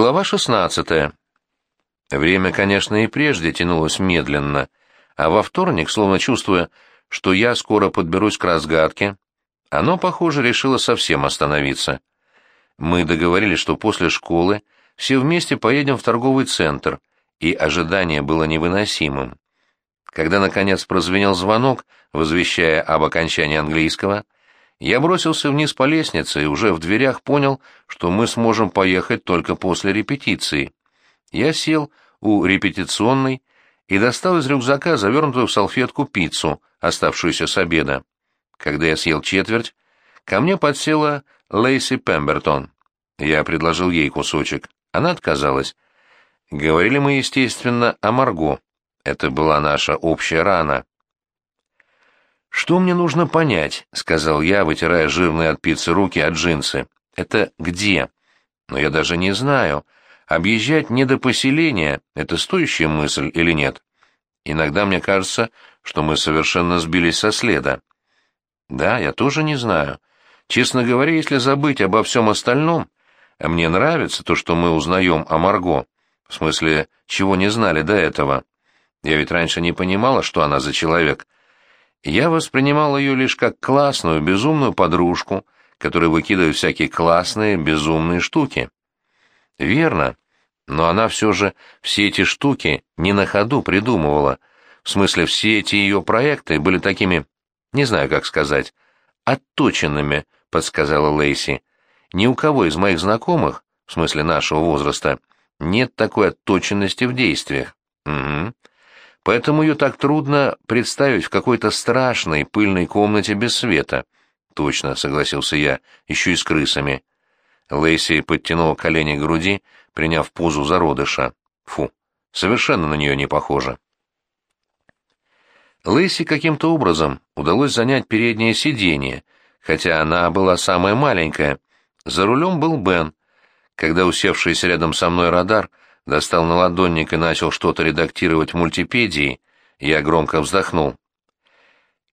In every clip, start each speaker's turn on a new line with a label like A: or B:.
A: Глава 16. Время, конечно, и прежде тянулось медленно, а во вторник, словно чувствуя, что я скоро подберусь к разгадке, оно, похоже, решило совсем остановиться. Мы договорились, что после школы все вместе поедем в торговый центр, и ожидание было невыносимым. Когда, наконец, прозвенел звонок, возвещая об окончании английского, я бросился вниз по лестнице и уже в дверях понял, что мы сможем поехать только после репетиции. Я сел у репетиционной и достал из рюкзака завернутую в салфетку пиццу, оставшуюся с обеда. Когда я съел четверть, ко мне подсела Лейси Пембертон. Я предложил ей кусочек. Она отказалась. Говорили мы, естественно, о Марго. Это была наша общая рана. «Что мне нужно понять?» — сказал я, вытирая жирные от пиццы руки от джинсы. «Это где?» «Но я даже не знаю. Объезжать не до поселения — это стоящая мысль или нет? Иногда мне кажется, что мы совершенно сбились со следа». «Да, я тоже не знаю. Честно говоря, если забыть обо всем остальном, мне нравится то, что мы узнаем о Марго. В смысле, чего не знали до этого. Я ведь раньше не понимала, что она за человек». Я воспринимал ее лишь как классную, безумную подружку, которая выкидывает всякие классные, безумные штуки. Верно, но она все же все эти штуки не на ходу придумывала. В смысле, все эти ее проекты были такими, не знаю, как сказать, отточенными, подсказала Лейси. Ни у кого из моих знакомых, в смысле нашего возраста, нет такой отточенности в действиях. Угу поэтому ее так трудно представить в какой-то страшной пыльной комнате без света. Точно, согласился я, еще и с крысами. Лейси подтянула колени к груди, приняв позу зародыша. Фу, совершенно на нее не похоже. Лейси каким-то образом удалось занять переднее сиденье, хотя она была самая маленькая. За рулем был Бен. Когда усевшийся рядом со мной радар достал наладонник и начал что-то редактировать в мультипедии, я громко вздохнул.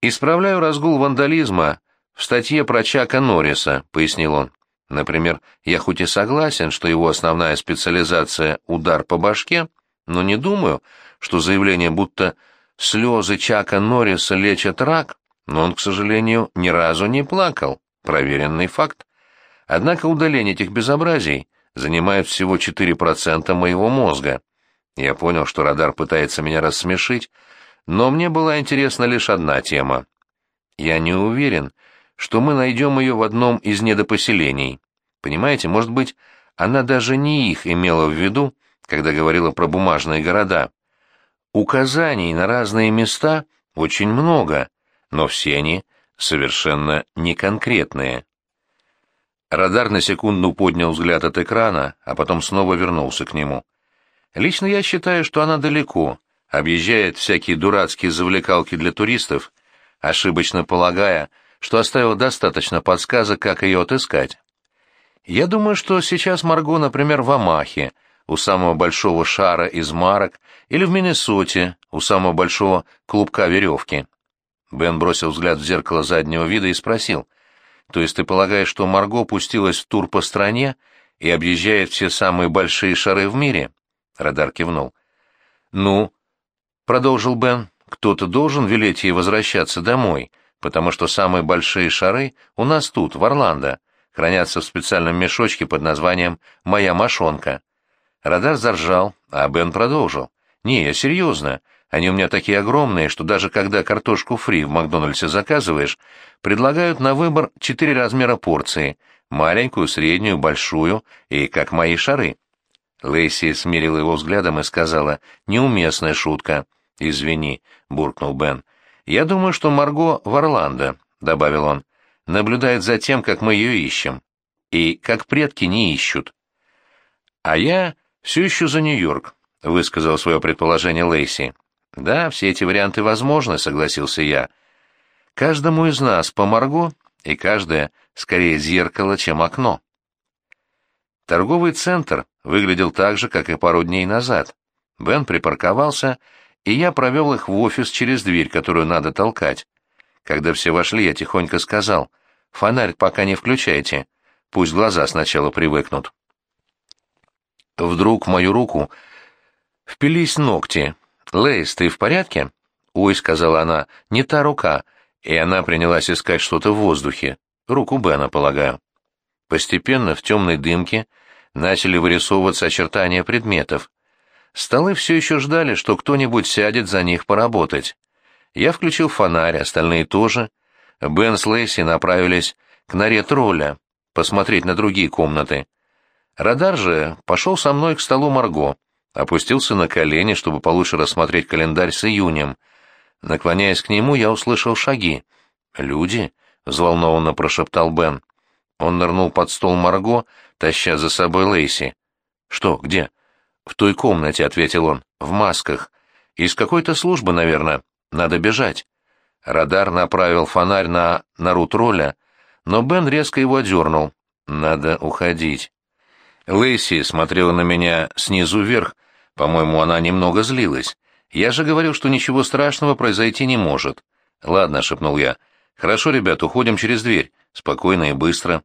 A: «Исправляю разгул вандализма в статье про Чака Норриса», — пояснил он. «Например, я хоть и согласен, что его основная специализация — удар по башке, но не думаю, что заявление, будто слезы Чака Норриса лечат рак, но он, к сожалению, ни разу не плакал. Проверенный факт. Однако удаление этих безобразий занимает всего 4% моего мозга. Я понял, что радар пытается меня рассмешить, но мне была интересна лишь одна тема. Я не уверен, что мы найдем ее в одном из недопоселений. Понимаете, может быть, она даже не их имела в виду, когда говорила про бумажные города. Указаний на разные места очень много, но все они совершенно неконкретные. Радар на секунду поднял взгляд от экрана, а потом снова вернулся к нему. Лично я считаю, что она далеко, объезжает всякие дурацкие завлекалки для туристов, ошибочно полагая, что оставил достаточно подсказок, как ее отыскать. Я думаю, что сейчас Марго, например, в Амахе, у самого большого шара из марок, или в Миннесоте, у самого большого клубка веревки. Бен бросил взгляд в зеркало заднего вида и спросил, то есть ты полагаешь, что Марго пустилась в тур по стране и объезжает все самые большие шары в мире? Радар кивнул. Ну, продолжил Бен, кто-то должен велеть ей возвращаться домой, потому что самые большие шары у нас тут, в Орландо, хранятся в специальном мешочке под названием «Моя мошонка». Радар заржал, а Бен продолжил. «Не, я серьезно. Они у меня такие огромные, что даже когда картошку фри в Макдональдсе заказываешь, предлагают на выбор четыре размера порции — маленькую, среднюю, большую и как мои шары. Лейси смирила его взглядом и сказала «неуместная шутка». «Извини», — буркнул Бен. «Я думаю, что Марго в Орландо», — добавил он, — «наблюдает за тем, как мы ее ищем. И как предки не ищут». «А я все ищу за Нью-Йорк», — высказал свое предположение Лейси. «Да, все эти варианты возможны», — согласился я. «Каждому из нас по Марго, и каждое скорее зеркало, чем окно». Торговый центр выглядел так же, как и пару дней назад. Бен припарковался, и я провел их в офис через дверь, которую надо толкать. Когда все вошли, я тихонько сказал, «Фонарь пока не включайте, пусть глаза сначала привыкнут». Вдруг в мою руку впились ногти. «Лейс, ты в порядке?» «Ой», — сказала она, — «не та рука». И она принялась искать что-то в воздухе. Руку Бена, полагаю. Постепенно в темной дымке начали вырисовываться очертания предметов. Столы все еще ждали, что кто-нибудь сядет за них поработать. Я включил фонарь, остальные тоже. Бен с Лейси направились к норе тролля, посмотреть на другие комнаты. Радар же пошел со мной к столу Марго, опустился на колени, чтобы получше рассмотреть календарь с июнем. Наклоняясь к нему, я услышал шаги. «Люди?» — взволнованно прошептал Бен. Он нырнул под стол Марго, таща за собой Лейси. «Что, где?» «В той комнате», — ответил он, — «в масках. Из какой-то службы, наверное. Надо бежать». Радар направил фонарь на нору тролля, но Бен резко его одернул. «Надо уходить». Лейси смотрела на меня снизу вверх. По-моему, она немного злилась. Я же говорил, что ничего страшного произойти не может. «Ладно», — шепнул я. «Хорошо, ребят, уходим через дверь. Спокойно и быстро».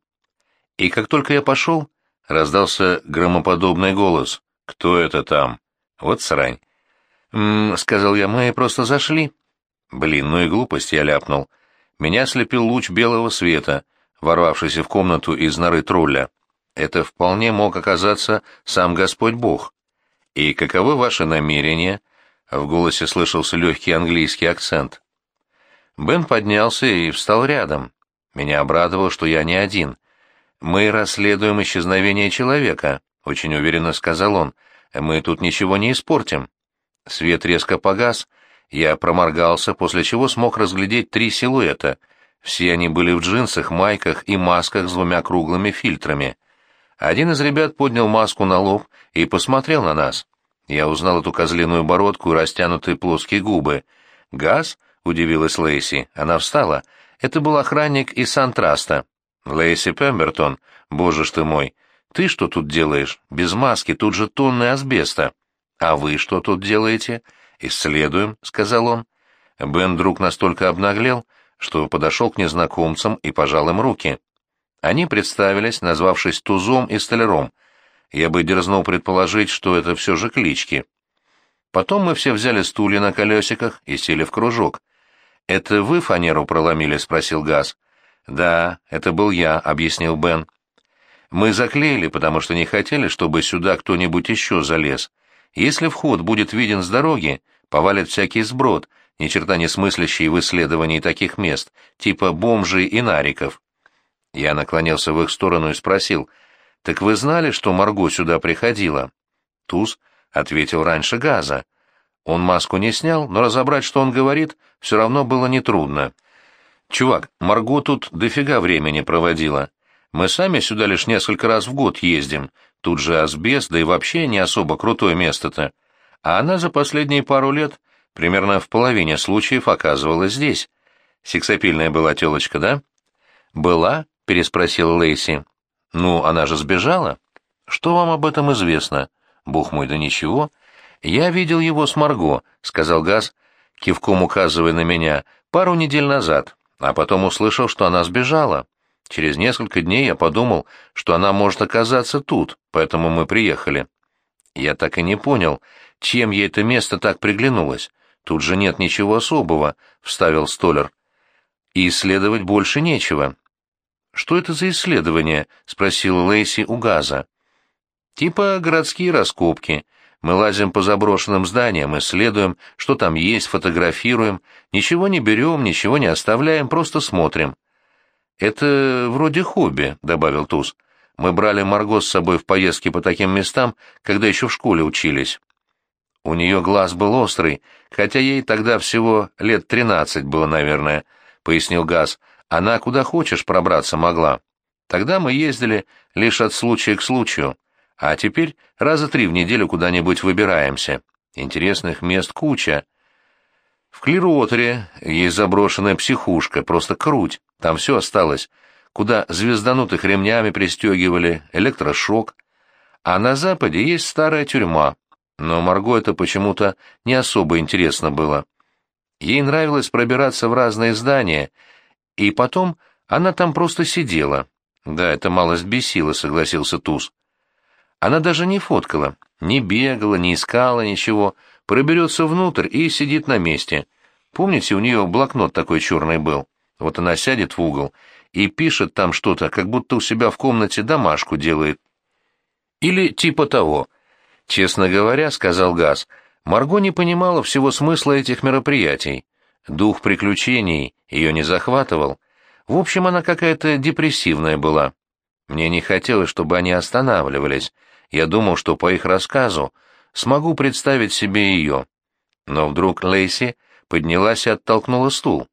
A: И как только я пошел, раздался громоподобный голос. «Кто это там?» «Вот срань». «М-м», сказал я, — «мы просто зашли». Блин, ну и глупость я ляпнул. Меня слепил луч белого света, ворвавшийся в комнату из норы тролля это вполне мог оказаться сам Господь Бог. И каковы ваши намерения? В голосе слышался легкий английский акцент. Бен поднялся и встал рядом. Меня обрадовало, что я не один. Мы расследуем исчезновение человека, очень уверенно сказал он. Мы тут ничего не испортим. Свет резко погас, я проморгался, после чего смог разглядеть три силуэта. Все они были в джинсах, майках и масках с двумя круглыми фильтрами. Один из ребят поднял маску на лоб и посмотрел на нас. Я узнал эту козлиную бородку и растянутые плоские губы. «Газ?» — удивилась Лейси. Она встала. Это был охранник из Сантраста. «Лейси Пембертон, боже ж ты мой, ты что тут делаешь? Без маски, тут же тонны асбеста». «А вы что тут делаете?» «Исследуем», — сказал он. Бен вдруг настолько обнаглел, что подошел к незнакомцам и пожал им руки. Они представились, назвавшись Тузом и Столяром. Я бы дерзнул предположить, что это все же клички. Потом мы все взяли стулья на колесиках и сели в кружок. «Это вы фанеру проломили?» — спросил Газ. «Да, это был я», — объяснил Бен. «Мы заклеили, потому что не хотели, чтобы сюда кто-нибудь еще залез. Если вход будет виден с дороги, повалит всякий сброд, ни черта не смыслящий в исследовании таких мест, типа бомжей и нариков. Я наклонился в их сторону и спросил, «Так вы знали, что Марго сюда приходила?» Туз ответил раньше газа. Он маску не снял, но разобрать, что он говорит, все равно было нетрудно. «Чувак, Марго тут дофига времени проводила. Мы сами сюда лишь несколько раз в год ездим. Тут же асбест, да и вообще не особо крутое место-то. А она за последние пару лет примерно в половине случаев оказывалась здесь. Сексапильная была телочка, да?» «Была?» — переспросил Лейси. «Ну, она же сбежала. Что вам об этом известно?» «Бог мой, да ничего. Я видел его с Марго», — сказал Газ, кивком указывая на меня, пару недель назад, а потом услышал, что она сбежала. Через несколько дней я подумал, что она может оказаться тут, поэтому мы приехали. Я так и не понял, чем ей это место так приглянулось. Тут же нет ничего особого, — вставил Столер. И исследовать больше нечего. «Что это за исследование?» — спросил Лейси у Газа. «Типа городские раскопки. Мы лазим по заброшенным зданиям, исследуем, что там есть, фотографируем, ничего не берем, ничего не оставляем, просто смотрим». «Это вроде хобби», — добавил Туз. «Мы брали Марго с собой в поездки по таким местам, когда еще в школе учились». У нее глаз был острый, хотя ей тогда всего лет тринадцать было, наверное, — пояснил Газ. Она куда хочешь пробраться могла. Тогда мы ездили лишь от случая к случаю, а теперь раза три в неделю куда-нибудь выбираемся. Интересных мест куча. В Клируотере есть заброшенная психушка, просто круть, там все осталось, куда звезданутых ремнями пристегивали, электрошок. А на западе есть старая тюрьма, но Марго это почему-то не особо интересно было. Ей нравилось пробираться в разные здания — и потом она там просто сидела. Да, это малость бесило, согласился Туз. Она даже не фоткала, не бегала, не искала ничего, проберется внутрь и сидит на месте. Помните, у нее блокнот такой черный был? Вот она сядет в угол и пишет там что-то, как будто у себя в комнате домашку делает. Или типа того. Честно говоря, сказал Газ, Марго не понимала всего смысла этих мероприятий. Дух приключений ее не захватывал. В общем, она какая-то депрессивная была. Мне не хотелось, чтобы они останавливались. Я думал, что по их рассказу смогу представить себе ее. Но вдруг Лейси поднялась и оттолкнула стул.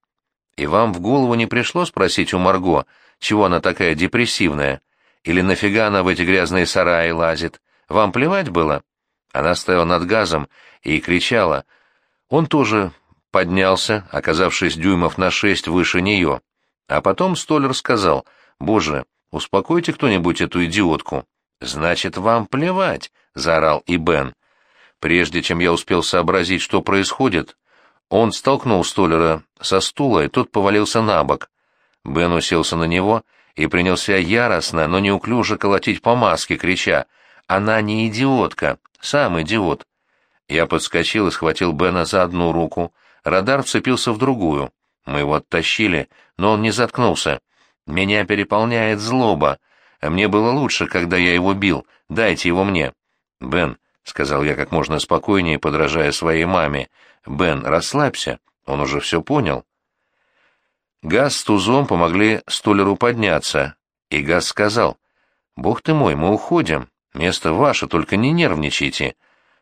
A: И вам в голову не пришло спросить у Марго, чего она такая депрессивная? Или нафига она в эти грязные сараи лазит? Вам плевать было? Она стояла над газом и кричала. Он тоже поднялся, оказавшись дюймов на шесть выше нее. А потом Столер сказал, «Боже, успокойте кто-нибудь эту идиотку». «Значит, вам плевать», — заорал и Бен. Прежде чем я успел сообразить, что происходит, он столкнул Столера со стула, и тот повалился на бок. Бен уселся на него и принялся яростно, но неуклюже колотить по маске, крича «Она не идиотка, сам идиот». Я подскочил и схватил Бена за одну руку, радар вцепился в другую. Мы его оттащили, но он не заткнулся. Меня переполняет злоба. Мне было лучше, когда я его бил. Дайте его мне. Бен, — сказал я как можно спокойнее, подражая своей маме, — Бен, расслабься, он уже все понял. Газ с Тузом помогли столеру подняться, и Газ сказал, «Бог ты мой, мы уходим, место ваше, только не нервничайте».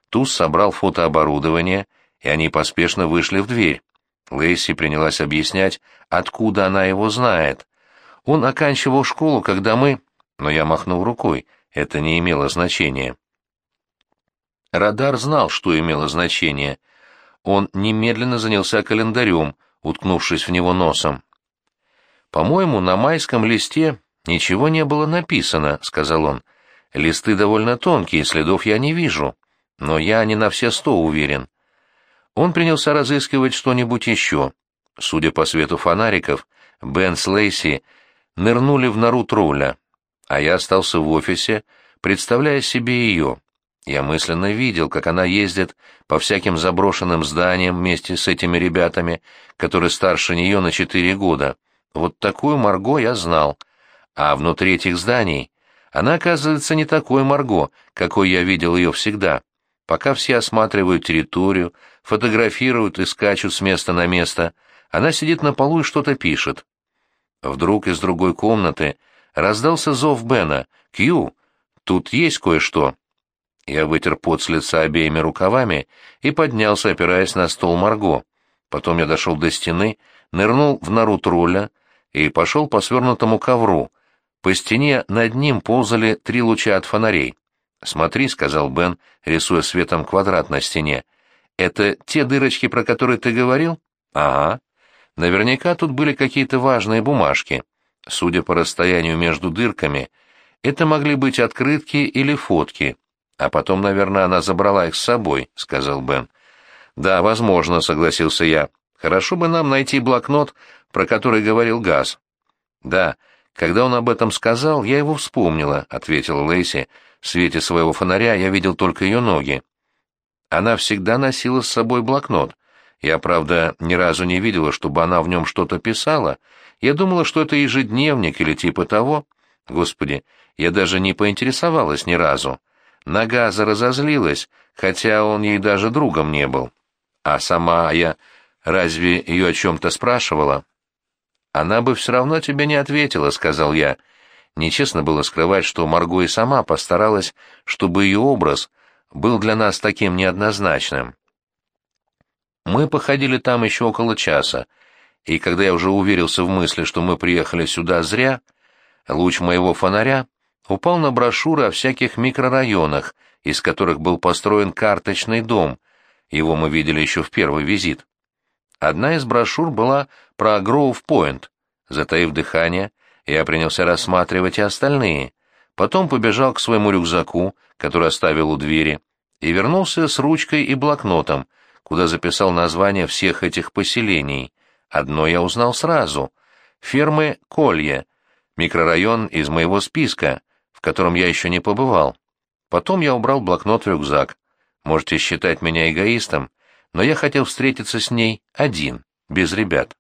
A: Туз собрал фотооборудование, и они поспешно вышли в дверь. Лейси принялась объяснять, откуда она его знает. Он оканчивал школу, когда мы... Но я махнул рукой, это не имело значения. Радар знал, что имело значение. Он немедленно занялся календарем, уткнувшись в него носом. «По-моему, на майском листе ничего не было написано», — сказал он. «Листы довольно тонкие, следов я не вижу, но я не на все сто уверен». Он принялся разыскивать что-нибудь еще. Судя по свету фонариков, Бен с Лейси нырнули в нору тролля, а я остался в офисе, представляя себе ее. Я мысленно видел, как она ездит по всяким заброшенным зданиям вместе с этими ребятами, которые старше нее на четыре года. Вот такую Марго я знал. А внутри этих зданий она, оказывается, не такой Марго, какой я видел ее всегда. Пока все осматривают территорию, фотографируют и скачут с места на место, она сидит на полу и что-то пишет. Вдруг из другой комнаты раздался зов Бена. «Кью, тут есть кое-что». Я вытер пот с лица обеими рукавами и поднялся, опираясь на стол Марго. Потом я дошел до стены, нырнул в нору тролля и пошел по свернутому ковру. По стене над ним ползали три луча от фонарей. «Смотри», — сказал Бен, рисуя светом квадрат на стене. «Это те дырочки, про которые ты говорил?» «Ага. Наверняка тут были какие-то важные бумажки. Судя по расстоянию между дырками, это могли быть открытки или фотки. А потом, наверное, она забрала их с собой, сказал Бен. Да, возможно, согласился я. Хорошо бы нам найти блокнот, про который говорил Газ. Да, когда он об этом сказал, я его вспомнила, ответила Лейси. В свете своего фонаря я видел только ее ноги. Она всегда носила с собой блокнот. Я, правда, ни разу не видела, чтобы она в нем что-то писала. Я думала, что это ежедневник или типа того. Господи, я даже не поинтересовалась ни разу. Нагаза разозлилась, хотя он ей даже другом не был. А сама я разве ее о чем-то спрашивала? Она бы все равно тебе не ответила, сказал я. Нечестно было скрывать, что Марго и сама постаралась, чтобы ее образ был для нас таким неоднозначным. Мы походили там еще около часа, и когда я уже уверился в мысли, что мы приехали сюда зря, луч моего фонаря упал на брошюры о всяких микрорайонах, из которых был построен карточный дом. Его мы видели еще в первый визит. Одна из брошюр была про Гроув-Пойнт. Затаив дыхание, я принялся рассматривать и остальные. Потом побежал к своему рюкзаку, который оставил у двери, и вернулся с ручкой и блокнотом, куда записал названия всех этих поселений. Одно я узнал сразу. Фермы Колье, микрорайон из моего списка, в котором я еще не побывал. Потом я убрал блокнот в рюкзак. Можете считать меня эгоистом, но я хотел встретиться с ней один, без ребят.